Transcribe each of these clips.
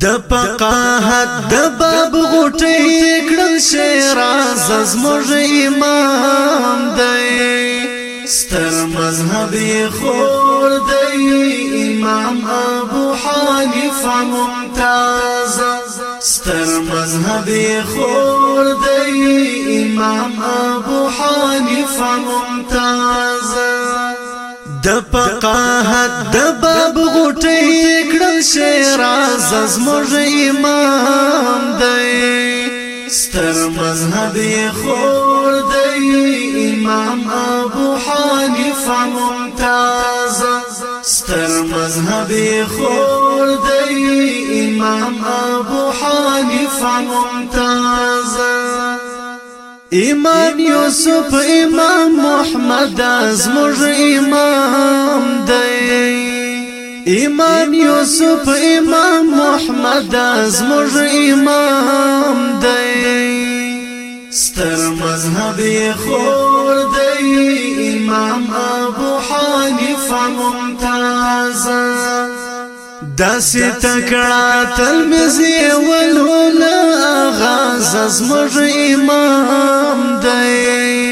د فقاهت د باب غټي کړل شیراز زموږ امام دی ستر مذهب خور دی امام ابو حنیفه ممتاز ستر مذهب خور دی امام ابو حنیفه ممتاز د فقاهت د باب شیراز از موږ امام دی ستر مذهب خور دی امام ابو حنیفه ممتاز ستر مذهب خور دی امام ابو حنیفه ممتاز امام یوسف امام محمد از موږ امام امام یوسف امام محمد از مر امام دی ستر مذهب خور دی امام ابو حنیفه ممتاز داس تکړه تلمزی ولونه غاز از مر امام دی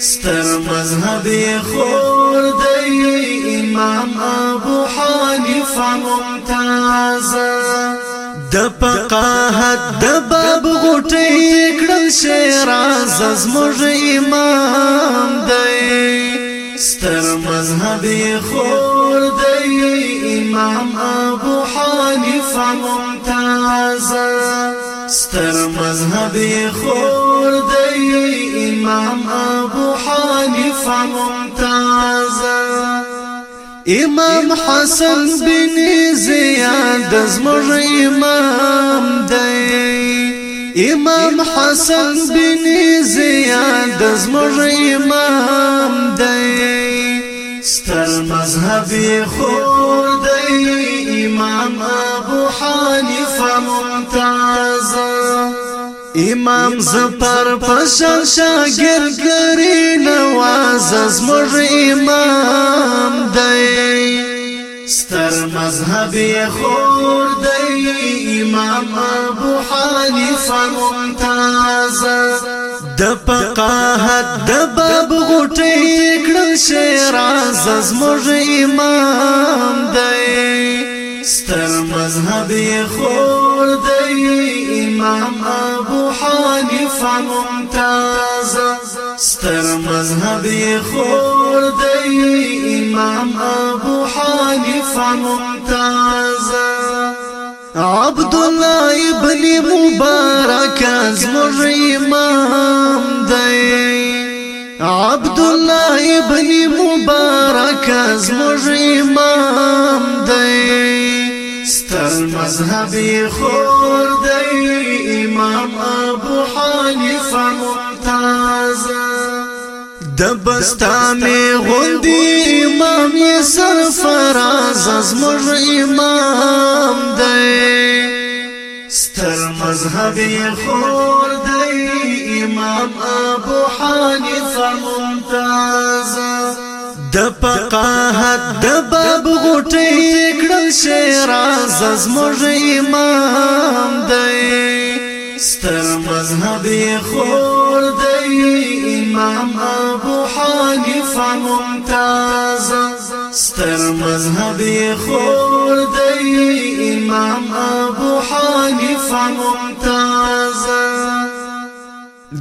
ستر مذهب خور دی امام ابو حنیفه ممتاز د فقاهت د باب غټي کړل شیراز زموږ امام دی ستر مذهب خور دی امام ابو حنیفه ممتاز ستر مذهب خور امام ابو حنيفه ممتاز امام حسن بن زياد زمر امام دي امام حسن بن زياد زمر امام دي ستر مذهب خور امام ابو حنيفه ممتاز امام زفر فشل شاگرد لري نواز از مر امام دی ستر مذهب خور دی امام ابو حنیفه ممتاز د فقاهت د باب غټي کړل شیراز از مر امام دی ستر مذهب خور دی امام خلیفہ ممتاز ستر مذهب خور دی امام ابو حنیفہ ممتاز عبد الله ابن مبارک از امام دی عبد الله ابن مبارک از امام دی تر مذهب خور دی امام ابو حنیفه ممتاز د بستانې غوندي امام یې سرفراز زموږ امام دی ستر مذهب خور دی امام ابو حنیفه ممتاز د فقاهت د باب غټې کړه شیراز از موږ امام دی ستر مذهب خور دی امام ابو حنیفه ممتاز ستر مذهب خور دی امام ابو حنیفه ممتاز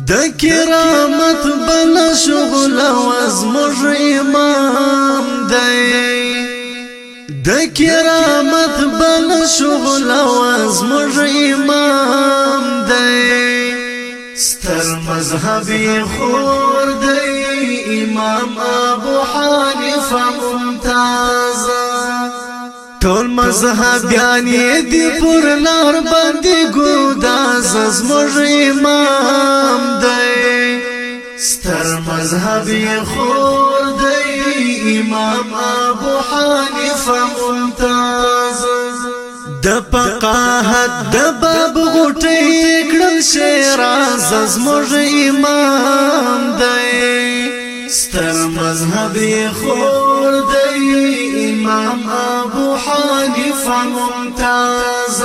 د کرامت بل شغل واز موږ امام کرامت بل شغل واز مر امام دی ستر مذهبی خور دی امام ابو حنیفه ممتاز ټول مذهب یعنی دی پر لار باندې ګوداز از مر امام دی ستر مذهبی خور دی امام ابو حنيفه ممتاز د فقاهت د باب غټي کړل شیراز زموږ امام دی ستر مذهب خور دی امام ابو حنیفه ممتاز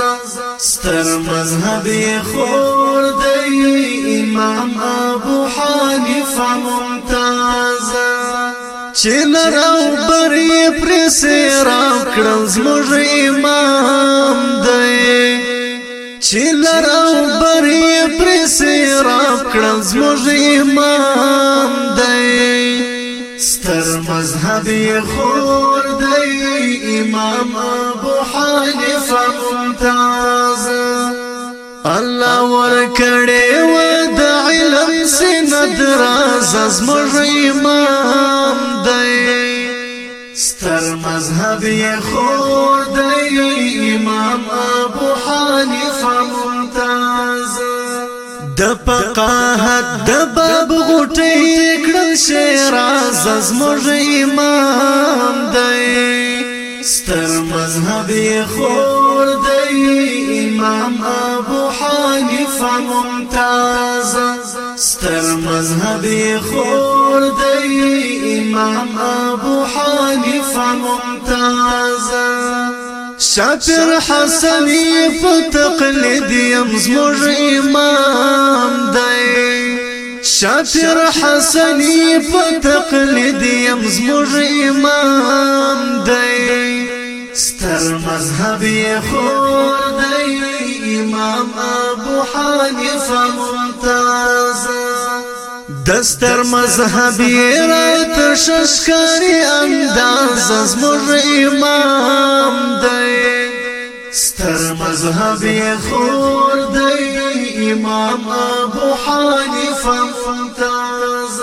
ستر مذهب خور دی امام ابو حنیفه ممتاز چې نر او برې پر سیرا کړم زموږ امام دی چې نر او برې پر سیرا کړم زموږ امام دی ستر مذهب خور دی امام ابو حنیفه ممتاز الله ورکړې و د علم سند راز زموږ امام ستر مذهب یې خود امام ابو حنیفه ممتاز د فقاهت د باب غټې کړل شیراز زموږ امام دی ستر مذهب یې خود امام ابو حنیفه ممتاز تر مذهبي خور دی امام ابو حنیفه ممتازا شاپر حسنی فتقلید یمزمر امام دی شاپر حسنی فتقلید یمزمر امام دی ستر مذهبی خور دی امام ابو حنيفة ممتازة دستر مذهبی را تششکاری انداز از مر امام دی ستر مذهبی خور دی امام ابو حنیفه ممتاز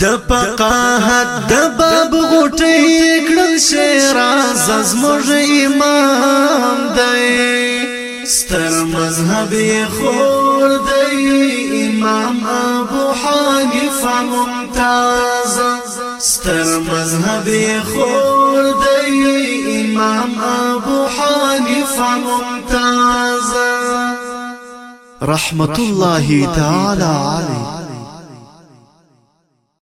د فقاهت د باب غټی کړل شیراز از مر امام دی ستر مذهبی خور دی امام ابو حاجف ممتاز ستر مذهب خور دی امام ابو حاجف ممتاز رحمة الله تعالى عليه